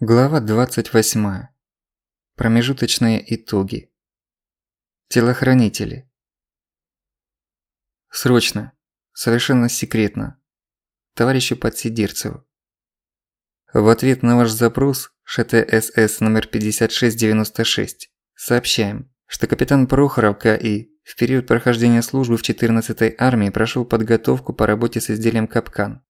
Глава 28. Промежуточные итоги. Телохранители. Срочно. Совершенно секретно. Товарищу Подсидирцеву. В ответ на ваш запрос ШТСС номер 5696 сообщаем, что капитан Прохоров К.И. в период прохождения службы в 14-й армии прошел подготовку по работе с изделием «Капкан».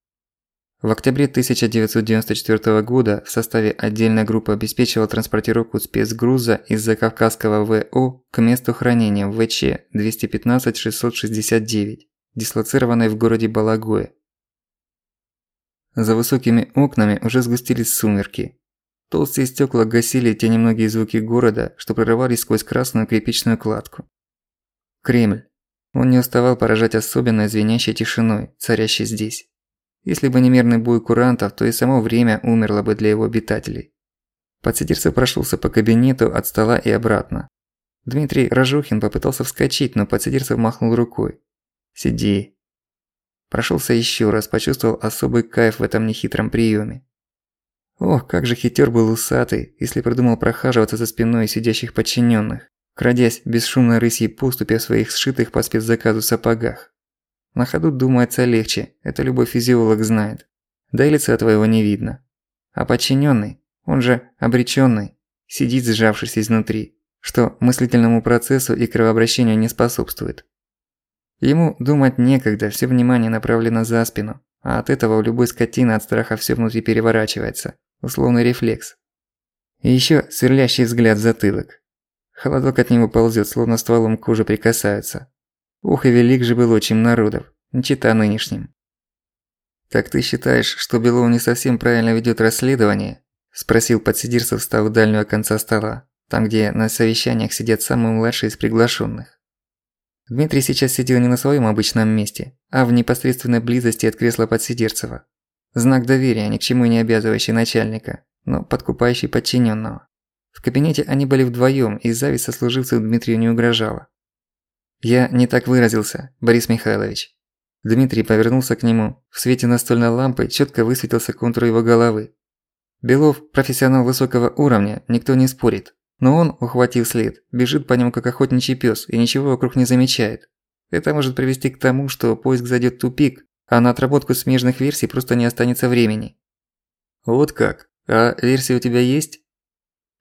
В октябре 1994 года в составе отдельной группы обеспечивал транспортировку спецгруза из Закавказского ВО к месту хранения ВЧ 215-669, дислоцированной в городе Балагое. За высокими окнами уже сгустились сумерки. Толстые стекла гасили те немногие звуки города, что прорывались сквозь красную кирпичную кладку. Кремль. Он не уставал поражать особенной звенящей тишиной, царящей здесь. Если бы не мирный бой курантов, то и само время умерло бы для его обитателей. Подсидерцев прошелся по кабинету от стола и обратно. Дмитрий Рожухин попытался вскочить, но Подсидерцев махнул рукой. «Сиди». Прошелся еще раз, почувствовал особый кайф в этом нехитром приеме. Ох, как же хитер был усатый, если придумал прохаживаться за спиной сидящих подчиненных, крадясь бесшумно рысьей поступя в своих сшитых по спецзаказу сапогах. На ходу думается легче, это любой физиолог знает. Да и лица твоего не видно. А подчиненный, он же обреченный, сидит сжавшись изнутри, что мыслительному процессу и кровообращению не способствует. Ему думать некогда, все внимание направлено за спину, а от этого у любой скотины от страха все внутри переворачивается, условный рефлекс. И еще сверлящий взгляд в затылок. Холодок от него ползет, словно стволом к коже прикасаются, Ух и велик же был отчим народов, не чита нынешним. «Так ты считаешь, что Белов не совсем правильно ведёт расследование?» – спросил подсидирцев, встав у дальнего конца стола, там, где на совещаниях сидят самые младшие из приглашенных. Дмитрий сейчас сидел не на своем обычном месте, а в непосредственной близости от кресла подсидерцева. Знак доверия, ни к чему не обязывающий начальника, но подкупающий подчиненного. В кабинете они были вдвоем, и зависть сослуживцев Дмитрию не угрожала. «Я не так выразился, Борис Михайлович». Дмитрий повернулся к нему. В свете настольной лампы четко высветился контур его головы. Белов – профессионал высокого уровня, никто не спорит. Но он, ухватив след, бежит по нему как охотничий пес и ничего вокруг не замечает. Это может привести к тому, что поиск зайдет в тупик, а на отработку смежных версий просто не останется времени. «Вот как? А версия у тебя есть?»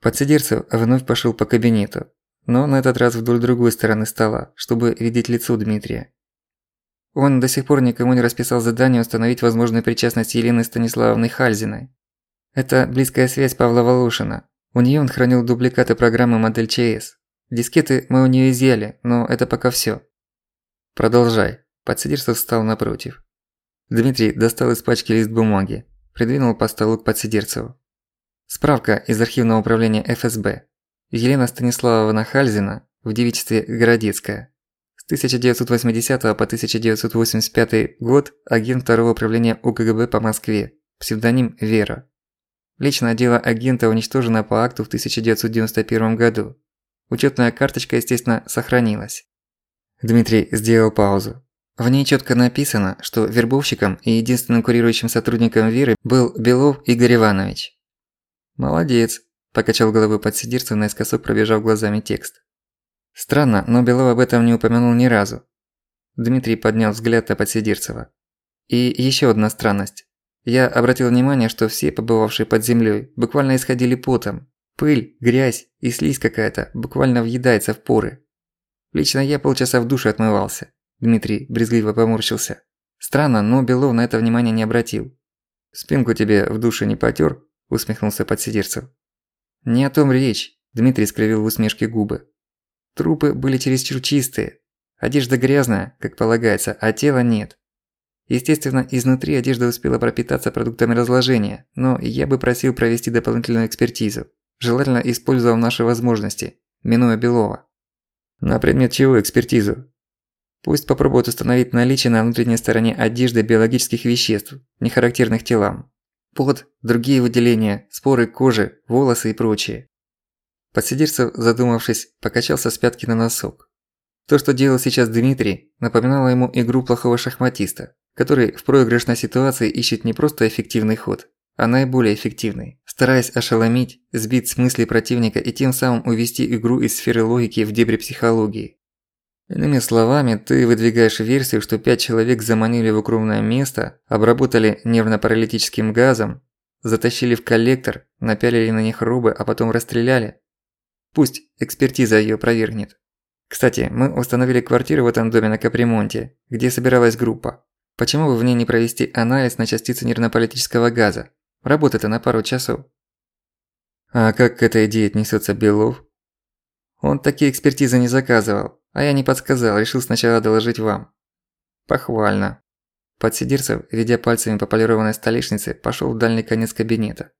Подсидерцев вновь пошел по кабинету но на этот раз вдоль другой стороны стола, чтобы видеть лицо Дмитрия. Он до сих пор никому не расписал задание установить возможную причастность Елены Станиславовны Хальзиной. Это близкая связь Павла Волошина. У неё он хранил дубликаты программы модель ЧС. Дискеты мы у неё изъяли, но это пока всё. Продолжай. Подсидерцев встал напротив. Дмитрий достал из пачки лист бумаги, придвинул по столу к Подсидерцеву. Справка из архивного управления ФСБ. Елена Станиславовна Хальзина в девичестве Городецкая. С 1980 по 1985 год агент второго управления УКГБ по Москве. Псевдоним Вера. Личное дело агента уничтожено по акту в 1991 году. Учетная карточка, естественно, сохранилась. Дмитрий сделал паузу. В ней четко написано, что вербовщиком и единственным курирующим сотрудником Веры был Белов Игорь Иванович. Молодец, Покачал головой подсидирцев, наискосок пробежав глазами текст. Странно, но Белов об этом не упомянул ни разу. Дмитрий поднял взгляд на подсидирцева. И еще одна странность. Я обратил внимание, что все, побывавшие под землей, буквально исходили потом. Пыль, грязь и слизь какая-то буквально въедается в поры. Лично я полчаса в душе отмывался. Дмитрий брезгливо поморщился. Странно, но Белов на это внимание не обратил. «Спинку тебе в душе не потёр?» – усмехнулся подсидирцев. «Не о том речь», – Дмитрий скривил в усмешке губы. Трупы были чересчур чистые. Одежда грязная, как полагается, а тела нет. Естественно, изнутри одежда успела пропитаться продуктами разложения, но я бы просил провести дополнительную экспертизу, желательно используя наши возможности, минуя Белова. На предмет чего экспертизу? Пусть попробуют установить наличие на внутренней стороне одежды биологических веществ, не характерных телам. Пот, другие выделения, споры кожи, волосы и прочее. Подсидерцев, задумавшись, покачался с пятки на носок. То, что делал сейчас Дмитрий, напоминало ему игру плохого шахматиста, который в проигрышной ситуации ищет не просто эффективный ход, а наиболее эффективный, стараясь ошеломить, сбить с мысли противника и тем самым увести игру из сферы логики в дебри психологии. Иными словами, ты выдвигаешь версию, что пять человек заманили в укромное место, обработали нервно-паралитическим газом, затащили в коллектор, напялили на них робы, а потом расстреляли. Пусть экспертиза её опровергнет. Кстати, мы установили квартиру в этом доме на капремонте, где собиралась группа. Почему бы в ней не провести анализ на частицы нервно-паралитического газа? Работа-то на пару часов. А как к этой идее отнесется Белов? Он такие экспертизы не заказывал, а я не подсказал, решил сначала доложить вам. Похвально. Подсидерцев, ведя пальцами по полированной столешнице, пошёл в дальний конец кабинета.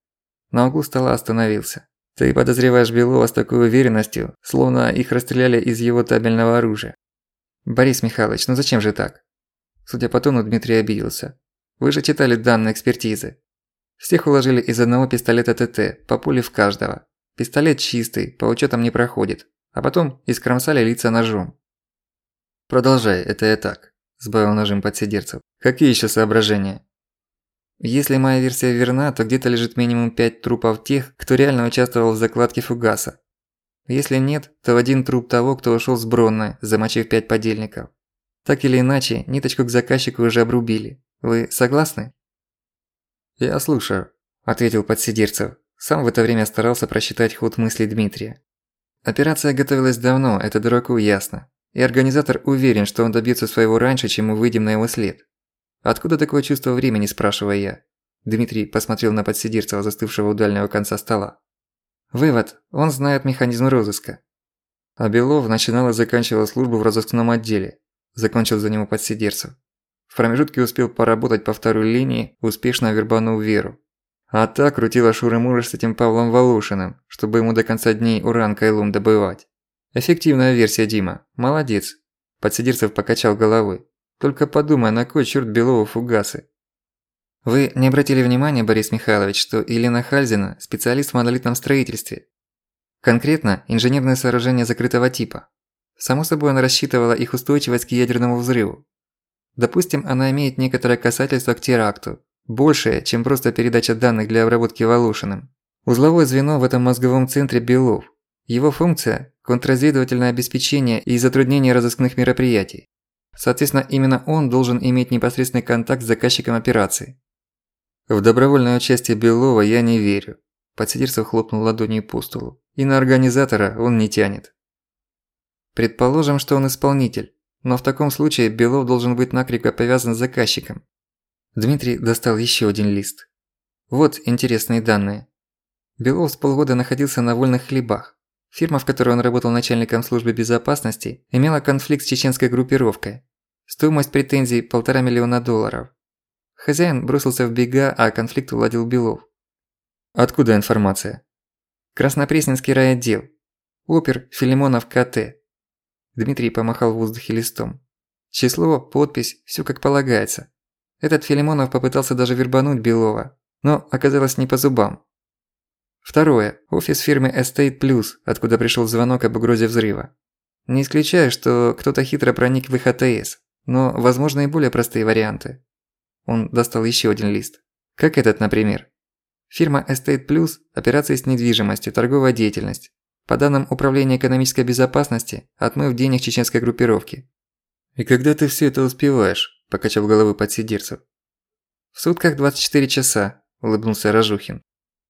На углу стола остановился. Ты подозреваешь Белова с такой уверенностью, словно их расстреляли из его табельного оружия. Борис Михайлович, ну зачем же так? Судя по тону, Дмитрий обиделся. Вы же читали данные экспертизы. Всех уложили из одного пистолета ТТ, по пуле в каждого. Пистолет чистый, по учетам не проходит. А потом искромсали лица ножом. Продолжай, это я так. Сбавил нажим подсидерцев. Какие еще соображения? Если моя версия верна, то где-то лежит минимум пять трупов тех, кто реально участвовал в закладке фугаса. Если нет, то один труп того, кто ушел с Бронной, замочив пять подельников. Так или иначе, ниточку к заказчику уже обрубили. Вы согласны? «Я слушаю», – ответил подсидерцев. Сам в это время старался просчитать ход мыслей Дмитрия. Операция готовилась давно, это дураку ясно. И организатор уверен, что он добьется своего раньше, чем мы выйдем на его след. Откуда такое чувство времени, спрашиваю я? Дмитрий посмотрел на подсидерцева, застывшего у дальнего конца стола. Вывод. Он знает механизм розыска. А Белов начинал и заканчивал службу в розыскном отделе. Закончил за него подсидерцев. В промежутке успел поработать по второй линии, успешно вербанув Веру. А та крутила шуры-муры с этим Павлом Волошиным, чтобы ему до конца дней уран Кайлум добывать. Эффективная версия, Дима. Молодец. Подсидерцев покачал головой. Только подумай, на кой чёрт Белову фугасы? Вы не обратили внимания, Борис Михайлович, что Елена Хальзина – специалист в монолитном строительстве. Конкретно, инженерное сооружение закрытого типа. Само собой, она рассчитывала их устойчивость к ядерному взрыву. Допустим, она имеет некоторое касательство к теракту, большее, чем просто передача данных для обработки Волошиным. Узловое звено в этом мозговом центре Белов. Его функция – контрразведывательное обеспечение и затруднение разыскных мероприятий. Соответственно, именно он должен иметь непосредственный контакт с заказчиком операции. В добровольное участие Белова я не верю. Подсидерцев хлопнул ладонью по столу. И на организатора он не тянет. Предположим, что он исполнитель. Но в таком случае Белов должен быть накрепко повязан с заказчиком. Дмитрий достал еще один лист. Вот интересные данные. Белов с полгода находился на вольных хлебах. Фирма, в которой он работал начальником службы безопасности, имела конфликт с чеченской группировкой. Стоимость претензий – полтора миллиона долларов. Хозяин бросился в бега, а конфликт уладил Белов. Откуда информация? Краснопресненский райотдел. Опер Филимонов КТ. Дмитрий помахал в воздухе листом. Число, подпись, всё как полагается. Этот Филимонов попытался даже вербануть Белова, но оказалось не по зубам. Второе. Офис фирмы Estate Plus, откуда пришёл звонок об угрозе взрыва. Не исключаю, что кто-то хитро проник в их АТС, но возможны и более простые варианты. Он достал ещё один лист. Как этот, например. Фирма Estate Plus – операции с недвижимостью, торговая деятельность. По данным Управления экономической безопасности, отмыв денег чеченской группировки. «И когда ты всё это успеваешь?» – покачал головой подсидерцев. «В сутках 24 часа», – улыбнулся Рожухин.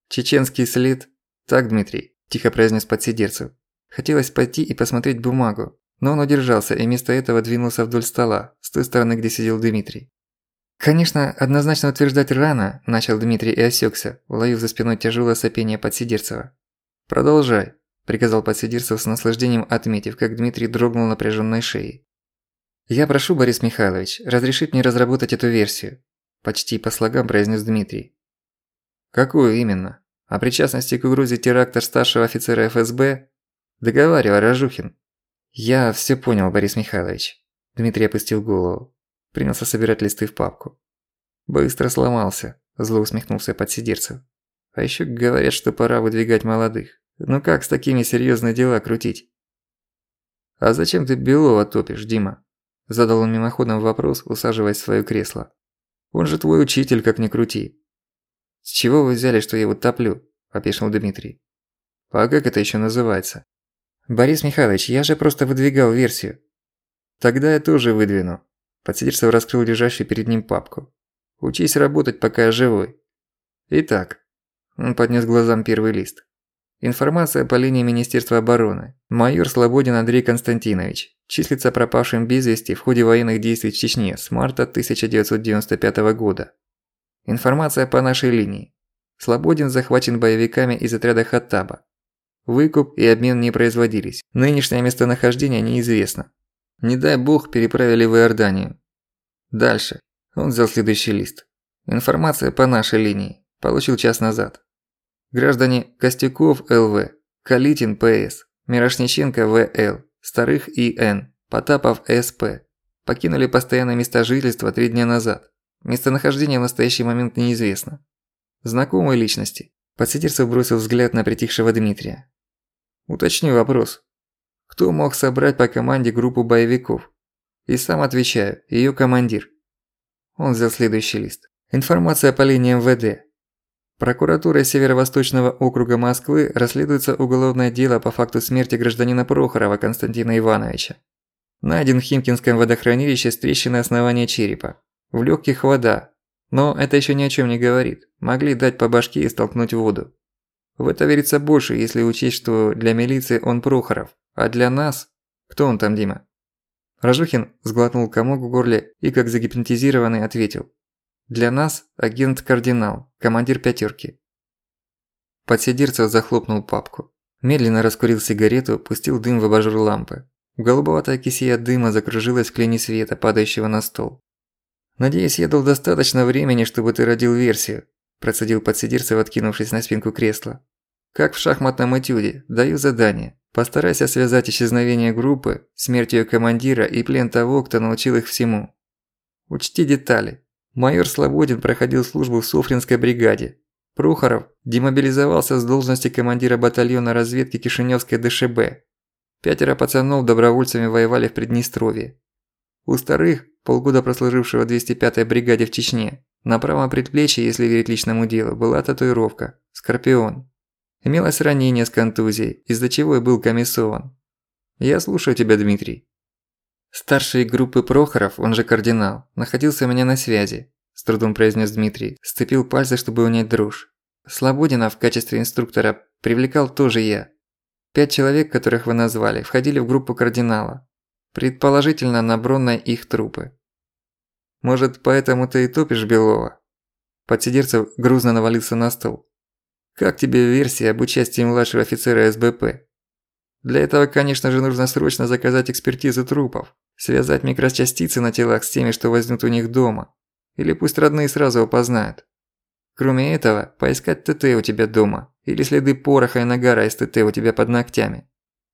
«Чеченский след?» «Так, Дмитрий», – тихо произнес подсидерцев. Хотелось пойти и посмотреть бумагу, но он удержался и вместо этого двинулся вдоль стола, с той стороны, где сидел Дмитрий. «Конечно, однозначно утверждать рано», – начал Дмитрий и осёкся, уловив за спиной тяжелое сопение Подсидерцева. «Продолжай», – приказал Подсидерцев с наслаждением, отметив, как Дмитрий дрогнул напряженной шеей. «Я прошу, Борис Михайлович, разрешить мне разработать эту версию», – почти по слогам произнес Дмитрий. «Какую именно? О причастности к угрозе теракта старшего офицера ФСБ? Договаривай, Рожухин». «Я всё понял, Борис Михайлович». Дмитрий опустил голову. Принялся собирать листы в папку. Быстро сломался, зло усмехнулся подсидерцев. А ещё говорят, что пора выдвигать молодых. Ну как с такими серьёзные дела крутить? «А зачем ты Белова топишь, Дима?» Задал он мимоходом вопрос, усаживаясь в своё кресло. «Он же твой учитель, как ни крути». «С чего вы взяли, что я его топлю?» – опешил Дмитрий. «А как это еще называется?» «Борис Михайлович, я же просто выдвигал версию». «Тогда я тоже выдвину». Подсидерцев раскрыл лежащую перед ним папку. «Учись работать, пока я живой». «Итак». Он поднес глазам первый лист. Информация по линии Министерства обороны. Майор Слободин Андрей Константинович. Числится пропавшим без вести в ходе военных действий в Чечне с марта 1995 года. Информация по нашей линии. Слободин захвачен боевиками из отряда Хаттаба. Выкуп и обмен не производились. Нынешнее местонахождение неизвестно. Не дай бог переправили в Иорданию. Дальше. Он взял следующий лист. Информация по нашей линии. Получил час назад. Граждане Костюков ЛВ, Калитин ПС, Мирошниченко ВЛ, Старых ИН, Потапов СП покинули постоянное место жительства три дня назад. Местонахождение в настоящий момент неизвестно. Знакомые личности. Подсидерцев бросил взгляд на притихшего Дмитрия. Уточню вопрос. Кто мог собрать по команде группу боевиков? И сам отвечаю, её командир. Он взял следующий лист. Информация по линии МВД. Прокуратурой Северо-Восточного округа Москвы расследуется уголовное дело по факту смерти гражданина Прохорова Константина Ивановича. Найден в Химкинском водохранилище с трещиной основания черепа. В легких вода. Но это еще ни о чем не говорит. Могли дать по башке и столкнуть в воду. В это верится больше, если учесть, что для милиции он Прохоров, а для нас... Кто он там, Дима? Рожухин сглотнул комок в горле и, как загипнотизированный, ответил. Для нас агент-кардинал, командир пятерки. Подсидерцев захлопнул папку. Медленно раскурил сигарету, пустил дым в абажур лампы. Голубоватая кисия дыма закружилась в клине света, падающего на стол. «Надеюсь, я дал достаточно времени, чтобы ты родил версию», – процедил подсидерцев, откинувшись на спинку кресла. «Как в шахматном этюде, даю задание. Постарайся связать исчезновение группы, смерть её командира и плен того, кто научил их всему. Учти детали. Майор Слободин проходил службу в Софринской бригаде. Прохоров демобилизовался с должности командира батальона разведки Кишиневской ДШБ. Пятеро пацанов добровольцами воевали в Приднестровье. У старых, полгода прослужившего в 205-й бригаде в Чечне, на правом предплечье, если верить личному делу, была татуировка – «Скорпион». Имелось ранение с контузией, из-за чего и был комиссован. Я слушаю тебя, Дмитрий. Старший группы Прохоров, он же кардинал, находился у меня на связи, с трудом произнес Дмитрий, сцепил пальцы, чтобы унять дрожь. Слободина в качестве инструктора привлекал тоже я. Пять человек, которых вы назвали, входили в группу кардинала. Предположительно, на бронной их трупы. Может, поэтому ты и топишь Белова? Подсидерцев грузно навалился на стол. Как тебе версия об участии младшего офицера СБП? Для этого, конечно же, нужно срочно заказать экспертизу трупов, связать микрочастицы на телах с теми, что возьмут у них дома. Или пусть родные сразу опознают. Кроме этого, поискать ТТ у тебя дома, или следы пороха и нагара из ТТ у тебя под ногтями.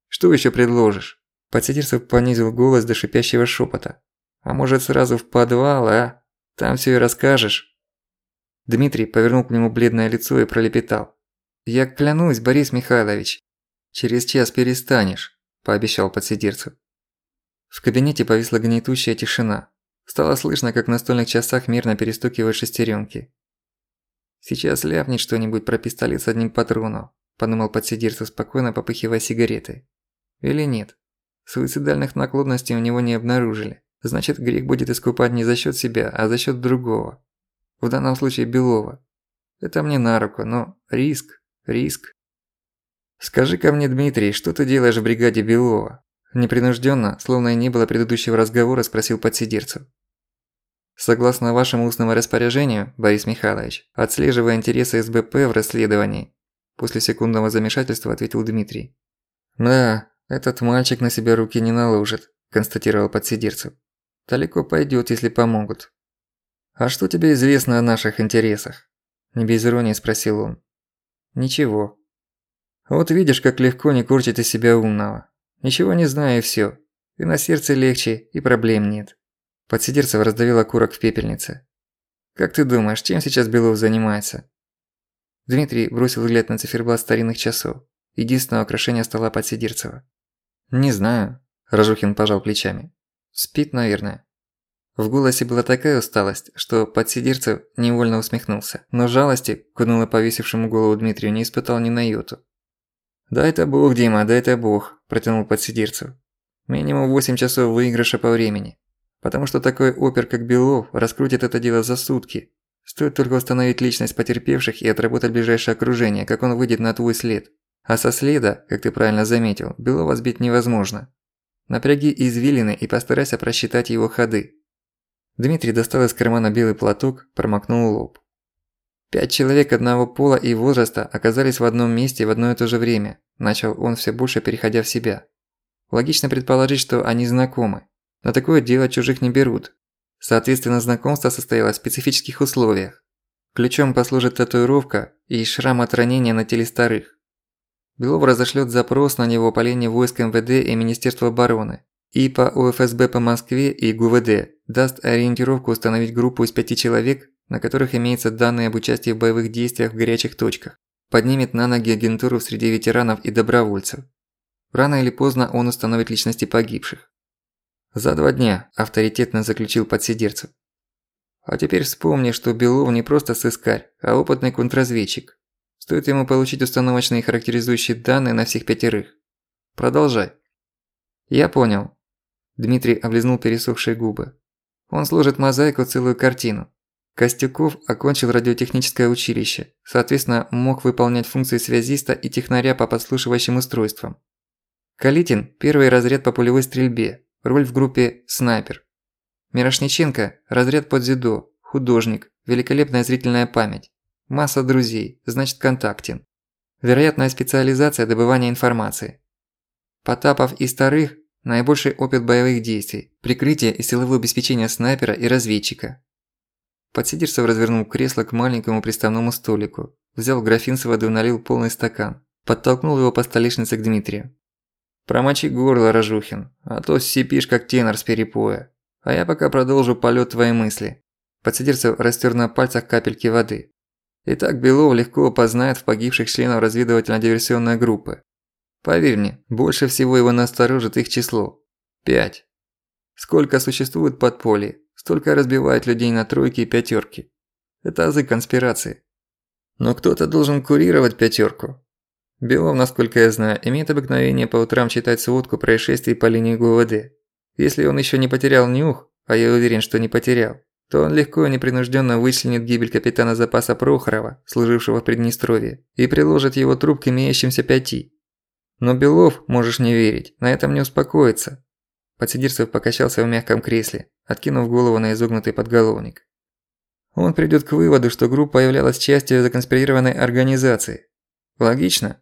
Что еще предложишь? Подсидерцев понизил голос до шипящего шепота. А может сразу в подвал, а? Там все и расскажешь. Дмитрий повернул к нему бледное лицо и пролепетал. «Я клянусь, Борис Михайлович, «Через час перестанешь», – пообещал подсидерцев. В кабинете повисла гнетущая тишина. Стало слышно, как в настольных часах мирно перестукивают шестеренки. «Сейчас ляпнет что-нибудь про пистолет с одним патроном», – подумал подсидерцев, спокойно попыхивая сигаретой. «Или нет? Суицидальных наклонностей у него не обнаружили. Значит, грех будет искупать не за счет себя, а за счет другого. В данном случае Белова. Это мне на руку, но риск, риск. «Скажи-ка мне, Дмитрий, что ты делаешь в бригаде Белова?» Непринужденно, словно и не было предыдущего разговора, спросил подсидерцев. Согласно вашему устному распоряжению, Борис Михайлович, отслеживая интересы СБП в расследовании, после секундного замешательства ответил Дмитрий. Да, этот мальчик на себя руки не наложит, констатировал подсидерцев. Далеко пойдёт, если помогут. А что тебе известно о наших интересах? Не без иронии спросил он. Ничего, вот видишь, как легко не корчить из себя умного. Ничего не знаю и всё. И на сердце легче, и проблем нет. Подсидерцев раздавил окурок в пепельнице. «Как ты думаешь, чем сейчас Белов занимается?» Дмитрий бросил взгляд на циферблат старинных часов, единственного украшения стола Подсидерцева. «Не знаю», – Рожухин пожал плечами. «Спит, наверное». В голосе была такая усталость, что подсидерцев невольно усмехнулся, но жалости к уныло повесившему голову Дмитрию не испытал ни на йоту. «Да это бог, Дима, да это бог», – протянул подсидерцев. «Минимум 8 часов выигрыша по времени. Потому что такой опер, как Белов, раскрутит это дело за сутки. Стоит только установить личность потерпевших и отработать ближайшее окружение, как он выйдет на твой след. А со следа, как ты правильно заметил, Белова сбить невозможно. Напряги извилины и постарайся просчитать его ходы. Дмитрий достал из кармана белый платок, промокнул лоб. Пять человек одного пола и возраста оказались в одном месте в одно и то же время. Начал он все больше переходя в себя. Логично предположить, что они знакомы. На такое дело чужих не берут. Соответственно, знакомство состояло в специфических условиях. Ключом послужит татуировка и шрам от ранения на теле старых. Белов разошлёт запрос на него по линии войск МВД и Министерства обороны. И по УФСБ по Москве и ГУВД даст ориентировку установить группу из пяти человек, на которых имеются данные об участии в боевых действиях в горячих точках. Поднимет на ноги агентуру среди ветеранов и добровольцев. Рано или поздно он установит личности погибших. За два дня авторитетно заключил подсидерцев. А теперь вспомни, что Белов не просто сыскарь, а опытный контрразведчик. Стоит ему получить установочные характеризующие данные на всех пятерых. Продолжай. Я понял. Дмитрий облизнул пересохшие губы. Он сложит мозаику целую картину. Костюков окончил радиотехническое училище, соответственно, мог выполнять функции связиста и технаря по подслушивающим устройствам. Калитин – первый разряд по пулевой стрельбе, роль в группе «Снайпер». Мирошниченко – разряд под дзюдо, художник, великолепная зрительная память. Масса друзей, значит контактен. Вероятная специализация добывания информации. Потапов и Старых Наибольший опыт боевых действий, прикрытие и силовое обеспечение снайпера и разведчика. Подсидерцев развернул кресло к маленькому приставному столику, взял графин с водой налил полный стакан, подтолкнул его по столешнице к Дмитрию. «Промочи горло, Рожухин, а то сипишь как тенор с перепоя. А я пока продолжу полет твоей мысли». Подсидерцев растер на пальцах капельки воды. Итак, Белов легко опознает в погибших членов разведывательно-диверсионной группы. Поверь мне, больше всего его насторожит их число. Пять. Сколько существует подполье, столько разбивает людей на тройки и пятерки. Это азы конспирации. Но кто-то должен курировать пятерку. Белов, насколько я знаю, имеет обыкновение по утрам читать сводку происшествий по линии ГУВД. Если он еще не потерял нюх, а я уверен, что не потерял, то он легко и непринужденно вычленит гибель капитана запаса Прохорова, служившего в Приднестровье, и приложит его труп к имеющимся пяти. Но Белов, можешь не верить, на этом не успокоится. Подсидирцев покачался в мягком кресле, откинув голову на изогнутый подголовник. Он придёт к выводу, что группа являлась частью законспирированной организации. Логично?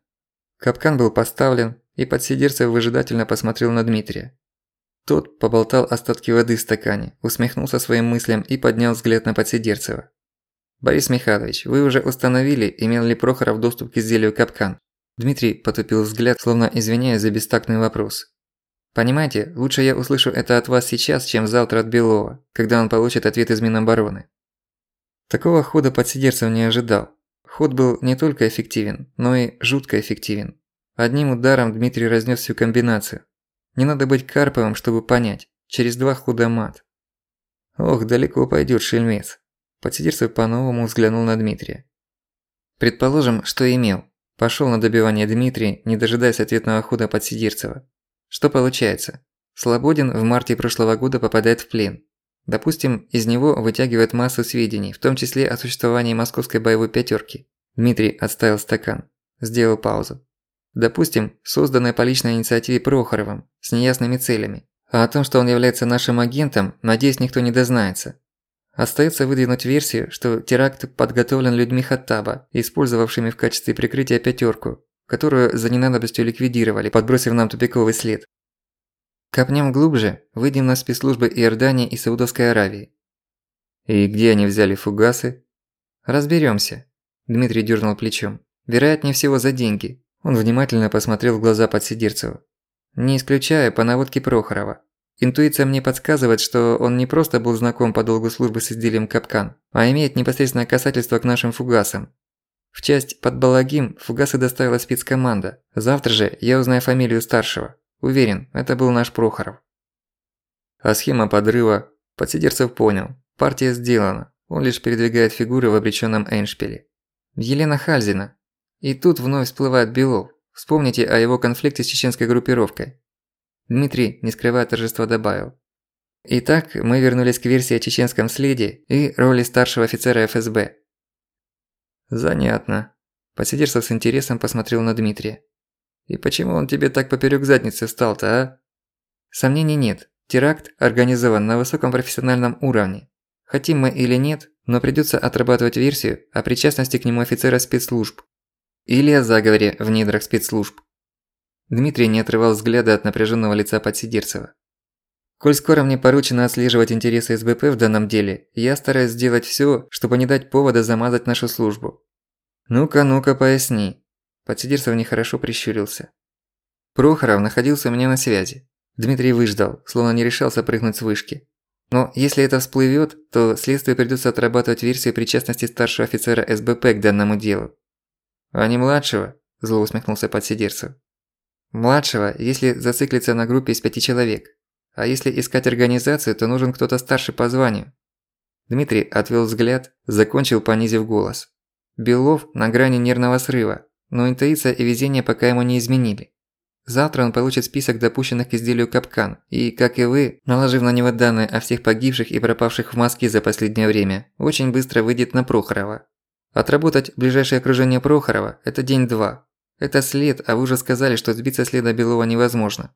Капкан был поставлен, и подсидерцев выжидательно посмотрел на Дмитрия. Тот поболтал остатки воды в стакане, усмехнулся своим мыслям и поднял взгляд на подсидерцева. «Борис Михайлович, вы уже установили, имел ли Прохоров доступ к изделию капкан?» Дмитрий потупил взгляд, словно извиняясь за бестактный вопрос. «Понимаете, лучше я услышу это от вас сейчас, чем завтра от Белова, когда он получит ответ из Минобороны». Такого хода подсидерцев не ожидал. Ход был не только эффективен, но и жутко эффективен. Одним ударом Дмитрий разнес всю комбинацию. Не надо быть Карповым, чтобы понять. Через два хода мат. Ох, далеко пойдёт шельмец. Подсидерцев по-новому взглянул на Дмитрия. Предположим, что имел. Пошёл на добивание Дмитрий, не дожидаясь ответного хода Подсидирцева. Что получается? Слободин в марте прошлого года попадает в плен. Допустим, из него вытягивают массу сведений, в том числе о существовании московской боевой пятерки. Дмитрий отставил стакан. Сделал паузу. Допустим, созданная по личной инициативе Прохоровым, с неясными целями. А о том, что он является нашим агентом, надеюсь, никто не дознается. Остается выдвинуть версию, что теракт подготовлен людьми Хаттаба, использовавшими в качестве прикрытия пятерку, которую за ненадобностью ликвидировали, подбросив нам тупиковый след. Копнем глубже, выйдем на спецслужбы Иордании и Саудовской Аравии. И где они взяли фугасы? Разберемся. Дмитрий дернул плечом. Вероятнее всего за деньги. Он внимательно посмотрел в глаза Подсидирцева. Не исключая по наводке Прохорова. Интуиция мне подсказывает, что он не просто был знаком по долгу службы с изделием Капкан, а имеет непосредственное касательство к нашим фугасам. В часть под Балагим фугасы доставила спецкоманда. Завтра же я узнаю фамилию старшего. Уверен, это был наш Прохоров. А схема подрыва? Подсидерцев понял. Партия сделана. Он лишь передвигает фигуры в обречённом Эйншпиле. Елена Хальзина. И тут вновь всплывает Белов. Вспомните о его конфликте с чеченской группировкой. Дмитрий, не скрывая торжества, добавил. Итак, мы вернулись к версии о чеченском следе и роли старшего офицера ФСБ. Занятно. Посидерцев с интересом посмотрел на Дмитрия. И почему он тебе так поперёк задницы встал-то, а? Сомнений нет. Теракт организован на высоком профессиональном уровне. Хотим мы или нет, но придётся отрабатывать версию о причастности к нему офицера спецслужб. Или о заговоре в недрах спецслужб. Дмитрий не отрывал взгляда от напряженного лица Подсидерцева. Коль скоро мне поручено отслеживать интересы СБП в данном деле, я стараюсь сделать всё, чтобы не дать повода замазать нашу службу. Ну-ка, ну-ка, поясни. Подсидерцев нехорошо прищурился. Прохоров находился у меня на связи. Дмитрий выждал, словно не решался прыгнуть с вышки. Но если это всплывёт, то следствию придётся отрабатывать версию причастности старшего офицера СБП к данному делу. «А не младшего?» – зло усмехнулся Подсидерцев. «Младшего, если зациклиться на группе из пяти человек. А если искать организацию, то нужен кто-то старше по званию». Дмитрий отвел взгляд, закончил, понизив голос. Белов на грани нервного срыва, но интуиция и везение пока ему не изменили. Завтра он получит список допущенных к изделию капкан, и, как и вы, наложив на него данные о всех погибших и пропавших в Москве за последнее время, очень быстро выйдет на Прохорова. Отработать ближайшее окружение Прохорова – это день-два. Это след, а вы уже сказали, что сбиться следа Белова невозможно.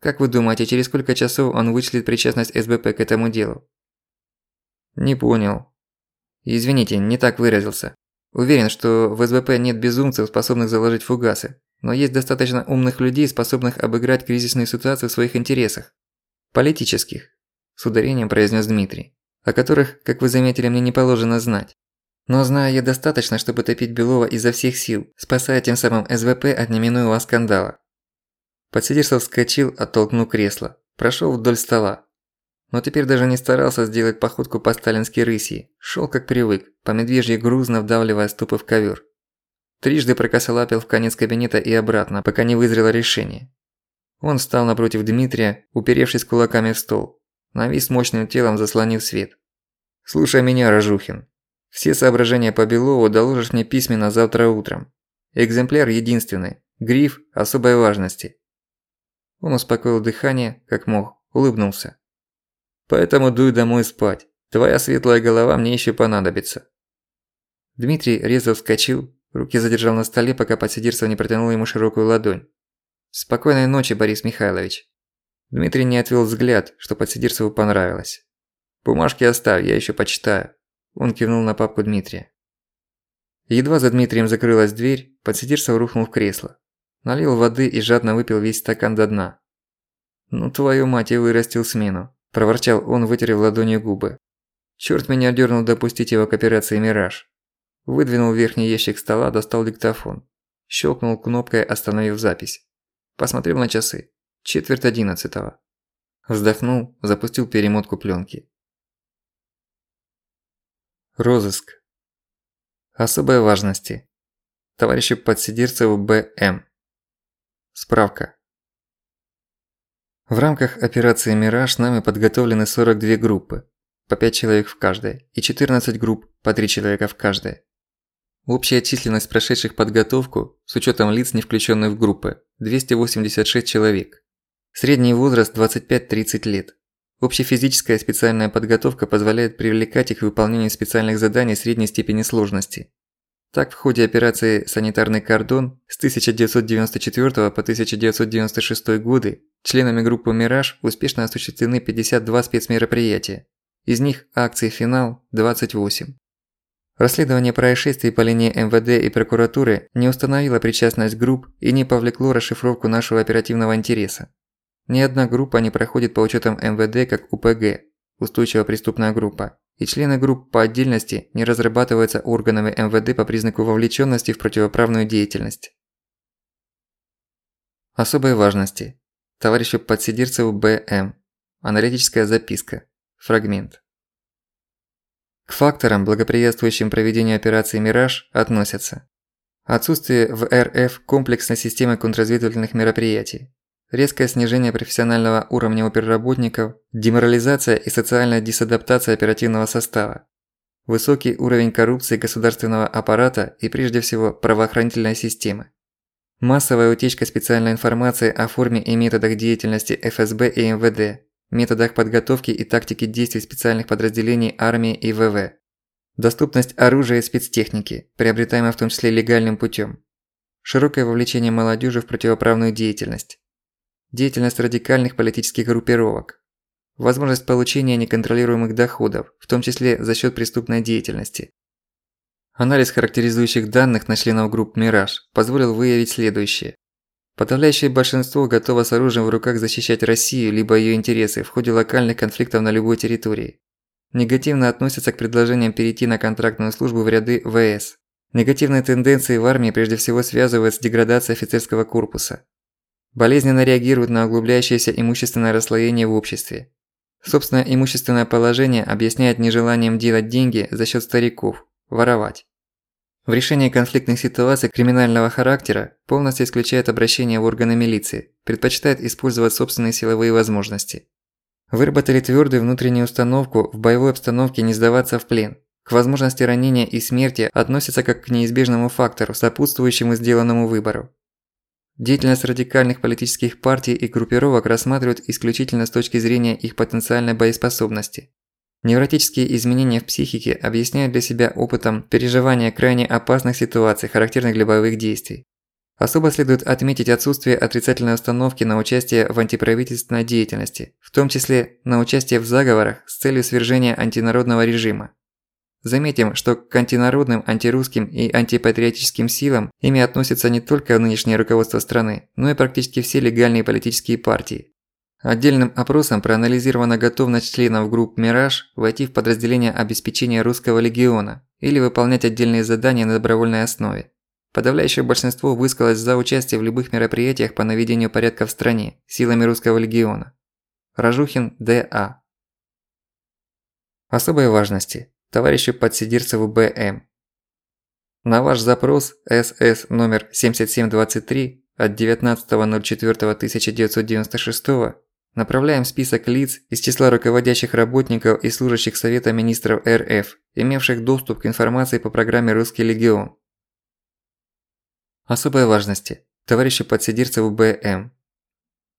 Как вы думаете, через сколько часов он вычислит причастность СБП к этому делу? Не понял. Извините, не так выразился. Уверен, что в СБП нет безумцев, способных заложить фугасы, но есть достаточно умных людей, способных обыграть кризисную ситуацию в своих интересах. Политических, с ударением произнес Дмитрий, о которых, как вы заметили, мне не положено знать. Но знаю я достаточно, чтобы топить Белова изо всех сил, спасая тем самым СВП от неминуемого скандала. Подсидерцев вскочил, оттолкнув кресло, прошёл вдоль стола. Но теперь даже не старался сделать походку по-сталински рыси, шёл как привык, по медвежьи грузно вдавливая ступы в ковёр. Трижды прокосолапил в конец кабинета и обратно, пока не вызрело решение. Он встал напротив Дмитрия, уперевшись кулаками в стол, навис мощным телом, заслонив свет. «Слушай меня, Рожухин. Все соображения по Белову доложишь мне письменно завтра утром. Экземпляр единственный, гриф особой важности. Он успокоил дыхание, как мог, улыбнулся. Поэтому дуй домой спать. Твоя светлая голова мне еще понадобится. Дмитрий резко вскочил, руки задержал на столе, пока подсидерцев не протянул ему широкую ладонь. «Спокойной ночи, Борис Михайлович». Дмитрий не отвел взгляд, что подсидерцеву понравилось. «Бумажки оставь, я еще почитаю». Он кивнул на папку Дмитрия. Едва за Дмитрием закрылась дверь, подсидерцев рухнул в кресло. Налил воды и жадно выпил весь стакан до дна. «Ну твою мать, и вырастил смену», – проворчал он, вытерев ладонью губы. «Чёрт меня дёрнул допустить его к операции «Мираж». Выдвинул верхний ящик стола, достал диктофон. Щелкнул кнопкой, остановив запись. Посмотрел на часы. Четверть одиннадцатого. Вздохнул, запустил перемотку пленки. Розыск. Особой важности. Товарищу Подсидерцеву Б.М. Справка. В рамках операции «Мираж» нами подготовлены 42 группы, по 5 человек в каждой, и 14 групп, по 3 человека в каждой. Общая численность прошедших подготовку, с учетом лиц, не включенных в группы, 286 человек. Средний возраст 25-30 лет. Общефизическая специальная подготовка позволяет привлекать их к выполнению специальных заданий средней степени сложности. Так, в ходе операции «Санитарный кордон» с 1994 по 1996 годы членами группы «Мираж» успешно осуществлены 52 спецмероприятия. Из них акции «Финал» – 28. Расследование происшествий по линии МВД и прокуратуры не установило причастность групп и не повлекло расшифровку нашего оперативного интереса. Ни одна группа не проходит по учетам МВД как УПГ – устойчивая преступная группа, и члены групп по отдельности не разрабатываются органами МВД по признаку вовлеченности в противоправную деятельность. Особой важности. Товарищу Подсидерцеву Б.М. Аналитическая записка. Фрагмент. К факторам, благоприятствующим проведению операции «Мираж» относятся Отсутствие в РФ комплексной системы контрразведывательных мероприятий, резкое снижение профессионального уровня оперработников, деморализация и социальная дисадаптация оперативного состава, высокий уровень коррупции государственного аппарата и прежде всего правоохранительной системы. Массовая утечка специальной информации о форме и методах деятельности ФСБ и МВД, методах подготовки и тактике действий специальных подразделений армии и ВВ. Доступность оружия и спецтехники, приобретаемой в том числе легальным путем. Широкое вовлечение молодежи в противоправную деятельность. Деятельность радикальных политических группировок. Возможность получения неконтролируемых доходов, в том числе за счет преступной деятельности. Анализ характеризующих данных на членов групп «Мираж» позволил выявить следующее. Подавляющее большинство готово с оружием в руках защищать Россию либо ее интересы в ходе локальных конфликтов на любой территории. Негативно относятся к предложениям перейти на контрактную службу в ряды ВС. Негативные тенденции в армии прежде всего связывают с деградацией офицерского корпуса. Болезненно реагируют на углубляющееся имущественное расслоение в обществе. Собственное имущественное положение объясняет нежеланием делать деньги за счет стариков, воровать. В решении конфликтных ситуаций криминального характера полностью исключает обращение в органы милиции, предпочитает использовать собственные силовые возможности. Выработали твердую внутреннюю установку в боевой обстановке не сдаваться в плен. К возможности ранения и смерти относятся как к неизбежному фактору, сопутствующему сделанному выбору. Деятельность радикальных политических партий и группировок рассматривают исключительно с точки зрения их потенциальной боеспособности. Невротические изменения в психике объясняют для себя опытом переживания крайне опасных ситуаций, характерных для боевых действий. Особо следует отметить отсутствие отрицательной установки на участие в антиправительственной деятельности, в том числе на участие в заговорах с целью свержения антинародного режима. Заметим, что к антинародным, антирусским и антипатриотическим силам ими относятся не только нынешнее руководство страны, но и практически все легальные политические партии. Отдельным опросом проанализирована готовность членов групп «Мираж» войти в подразделение обеспечения русского легиона или выполнять отдельные задания на добровольной основе. Подавляющее большинство высказалось за участие в любых мероприятиях по наведению порядка в стране силами русского легиона. Рожухин Д.А. Особой важности. Товарищу Подсидирцеву Б.М. На ваш запрос СС номер 7723 от 19.04.1996 направляем список лиц из числа руководящих работников и служащих Совета Министров РФ, имевших доступ к информации по программе «Русский легион», Особой важности. Товарищу Подсидирцеву Б.М.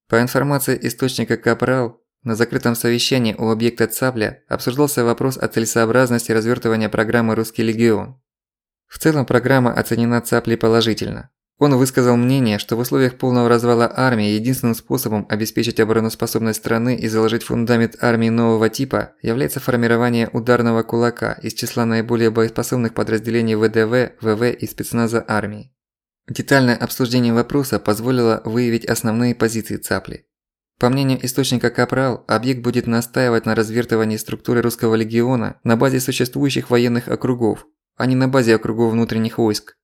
По информации источника Капрал, на закрытом совещании у объекта ЦАПЛЯ обсуждался вопрос о целесообразности развертывания программы «Русский легион». В целом программа оценена ЦАПЛей положительно. Он высказал мнение, что в условиях полного развала армии единственным способом обеспечить обороноспособность страны и заложить фундамент армии нового типа является формирование ударного кулака из числа наиболее боеспособных подразделений ВДВ, ВВ и спецназа армии. Детальное обсуждение вопроса позволило выявить основные позиции ЦАПЛи. По мнению источника Капрал, объект будет настаивать на развертывании структуры русского легиона на базе существующих военных округов, а не на базе округов внутренних войск.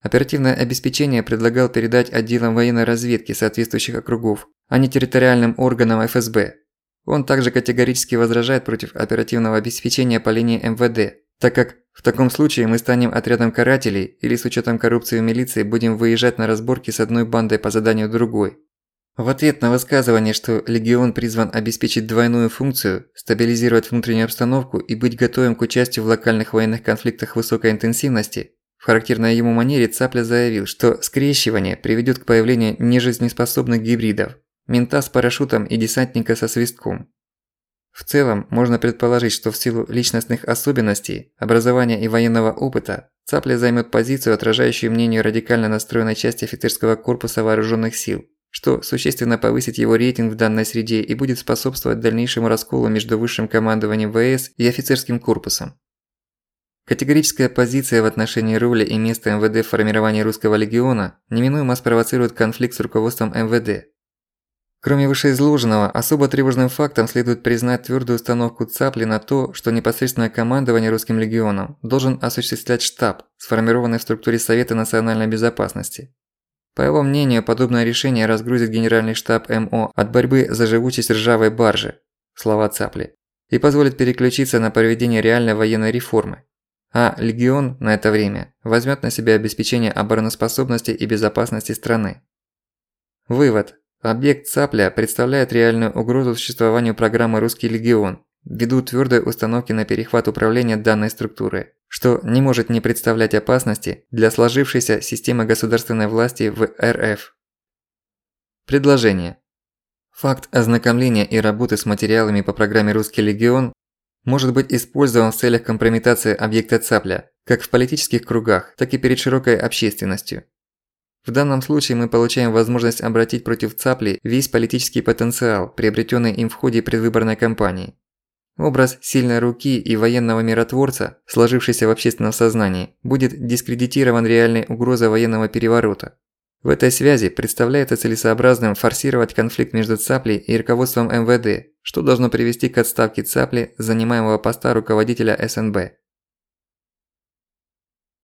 Оперативное обеспечение предлагал передать отделам военной разведки соответствующих округов, а не территориальным органам ФСБ. Он также категорически возражает против оперативного обеспечения по линии МВД, так как в таком случае мы станем отрядом карателей или с учетом коррупции в милиции будем выезжать на разборки с одной бандой по заданию другой. В ответ на высказывание, что Легион призван обеспечить двойную функцию, стабилизировать внутреннюю обстановку и быть готовым к участию в локальных военных конфликтах высокой интенсивности, в характерной ему манере Цапля заявил, что скрещивание приведет к появлению нежизнеспособных гибридов – мента с парашютом и десантника со свистком. В целом, можно предположить, что в силу личностных особенностей, образования и военного опыта, Цапля займет позицию, отражающую мнение радикально настроенной части офицерского корпуса вооруженных сил, что существенно повысит его рейтинг в данной среде и будет способствовать дальнейшему расколу между высшим командованием ВС и офицерским корпусом. Категорическая позиция в отношении роли и места МВД в формировании русского легиона неминуемо спровоцирует конфликт с руководством МВД, Кроме вышеизложенного, особо тревожным фактом следует признать твердую установку ЦАПЛИ на то, что непосредственное командование русским легионом должен осуществлять штаб, сформированный в структуре Совета национальной безопасности. По его мнению, подобное решение разгрузит генеральный штаб МО от борьбы за живучесть ржавой баржи, слова ЦАПЛИ, и позволит переключиться на проведение реальной военной реформы. А легион на это время возьмет на себя обеспечение обороноспособности и безопасности страны. Вывод. Объект Цапля представляет реальную угрозу существованию программы «Русский легион», ввиду твердой установки на перехват управления данной структуры, что не может не представлять опасности для сложившейся системы государственной власти в РФ. Предложение. Факт ознакомления и работы с материалами по программе «Русский легион» может быть использован в целях компрометации объекта Цапля, как в политических кругах, так и перед широкой общественностью. В данном случае мы получаем возможность обратить против Цапли весь политический потенциал, приобретенный им в ходе предвыборной кампании. Образ сильной руки и военного миротворца, сложившийся в общественном сознании, будет дискредитирован реальной угрозой военного переворота. В этой связи представляется целесообразным форсировать конфликт между Цаплей и руководством МВД, что должно привести к отставке Цапли занимаемого поста руководителя СНБ.